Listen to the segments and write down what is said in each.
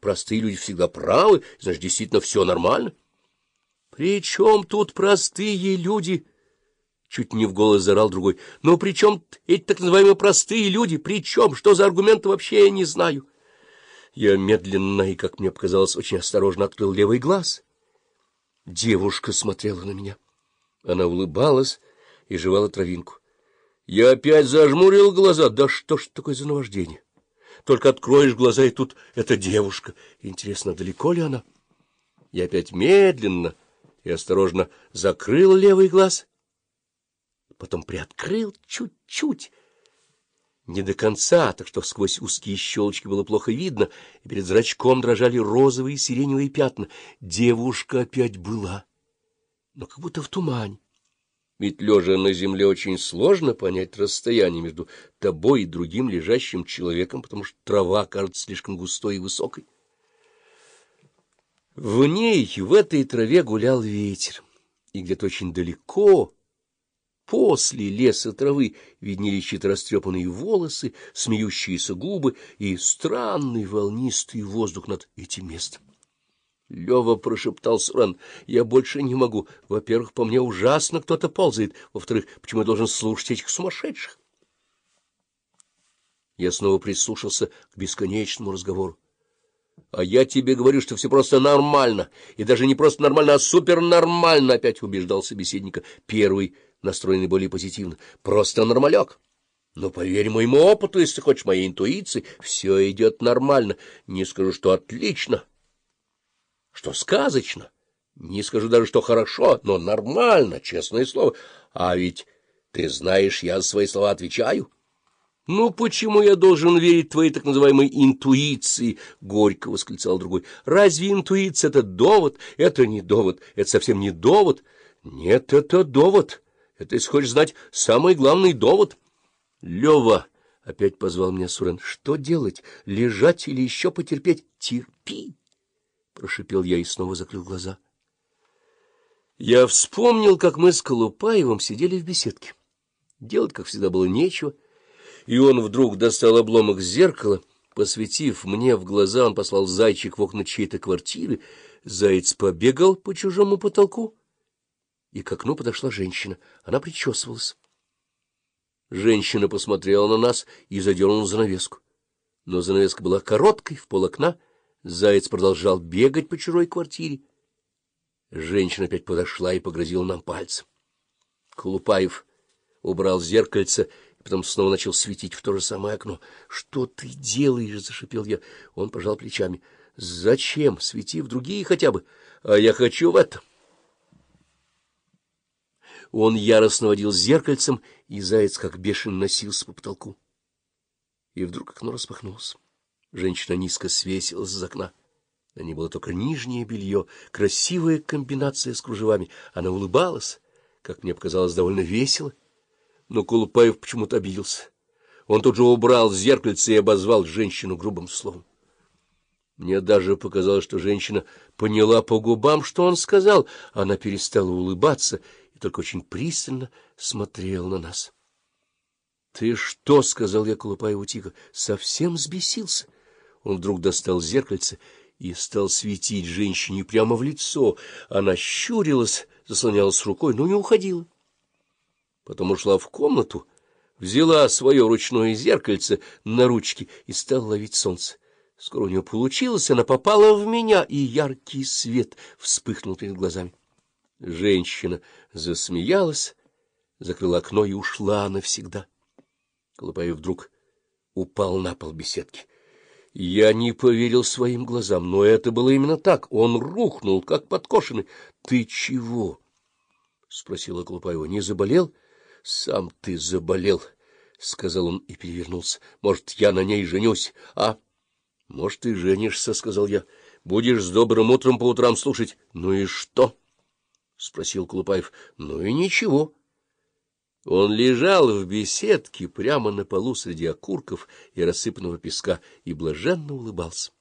простые люди всегда правы, значит, действительно все нормально. — При чем тут простые люди? — чуть не в голос зарал другой. — Но при чем эти так называемые простые люди? При чем? Что за аргументы вообще я не знаю? Я медленно и, как мне показалось, очень осторожно открыл левый глаз. Девушка смотрела на меня. Она улыбалась и жевала травинку. Я опять зажмурил глаза. Да что ж такое за наваждение? Только откроешь глаза, и тут эта девушка. Интересно, далеко ли она? Я опять медленно и осторожно закрыл левый глаз, потом приоткрыл чуть-чуть. Не до конца, так что сквозь узкие щелочки было плохо видно, и перед зрачком дрожали розовые и сиреневые пятна. Девушка опять была, но как будто в тумане. Ведь, лежа на земле, очень сложно понять расстояние между тобой и другим лежащим человеком, потому что трава кажется слишком густой и высокой. В ней, в этой траве гулял ветер, и где-то очень далеко, после леса травы, виднелись чьи-то растрепанные волосы, смеющиеся губы и странный волнистый воздух над этим местом. — Лева прошептал Суран, — я больше не могу. Во-первых, по мне ужасно кто-то ползает. Во-вторых, почему я должен слушать этих сумасшедших? Я снова прислушался к бесконечному разговору. — А я тебе говорю, что все просто нормально. И даже не просто нормально, а супернормально, — опять убеждал собеседника. Первый, настроенный более позитивно. — Просто нормалек. Но поверь моему опыту, если хочешь моей интуиции, все идет нормально. Не скажу, что отлично что сказочно. Не скажу даже, что хорошо, но нормально, честное слово. А ведь, ты знаешь, я за свои слова отвечаю. — Ну, почему я должен верить твоей так называемой интуиции? — горько восклицал другой. — Разве интуиция — это довод? Это не довод. Это совсем не довод. Нет, это довод. Это, если хочешь знать, самый главный довод. — Лева! — опять позвал меня Сурен. — Что делать? Лежать или еще потерпеть? Терпи! Прошипел я и снова закрыл глаза. Я вспомнил, как мы с Колупаевым сидели в беседке. Делать, как всегда, было нечего, и он вдруг достал обломок зеркала, посветив мне в глаза, он послал зайчик в окна чьей-то квартиры, заяц побегал по чужому потолку, и к окну подошла женщина. Она причесывалась. Женщина посмотрела на нас и задернула занавеску. Но занавеска была короткой, в пол окна — Заяц продолжал бегать по чужой квартире. Женщина опять подошла и погрозила нам пальцем. Колупаев убрал зеркальце и потом снова начал светить в то же самое окно. — Что ты делаешь? — зашипел я. Он пожал плечами. — Зачем? Свети в другие хотя бы. А я хочу в это. Он яростно водил зеркальцем, и заяц как бешеный носился по потолку. И вдруг окно распахнулось. Женщина низко свесилась из окна. На ней было только нижнее белье, красивая комбинация с кружевами. Она улыбалась, как мне показалось, довольно весело. Но Кулупаев почему-то обиделся. Он тут же убрал зеркальце и обозвал женщину грубым словом. Мне даже показалось, что женщина поняла по губам, что он сказал. Она перестала улыбаться и только очень пристально смотрела на нас. — Ты что? — сказал я Колупаеву тихо. — Совсем взбесился? — он вдруг достал зеркальце и стал светить женщине прямо в лицо. Она щурилась, заслонялась рукой, но не уходила. Потом ушла в комнату, взяла свое ручное зеркальце на ручки и стала ловить солнце. Скоро у нее получилось, она попала в меня, и яркий свет вспыхнул перед глазами. Женщина засмеялась, закрыла окно и ушла навсегда. Колупаев вдруг упал на пол беседки. Я не поверил своим глазам, но это было именно так. Он рухнул, как подкошенный. — Ты чего? — спросила Клупаева. — Не заболел? — Сам ты заболел, — сказал он и перевернулся. — Может, я на ней женюсь, а? — Может, ты женишься, — сказал я. — Будешь с добрым утром по утрам слушать. — Ну и что? — спросил Клупаев. — Ну и ничего. — он лежал в беседке прямо на полу среди окурков и рассыпанного песка и блаженно улыбался.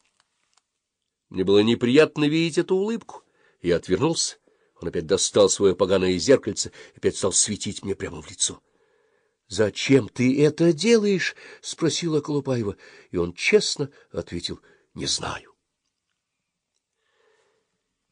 Мне было неприятно видеть эту улыбку. Я отвернулся. Он опять достал свое поганое зеркальце и опять стал светить мне прямо в лицо. — Зачем ты это делаешь? — спросила Колупаева. И он честно ответил — не знаю.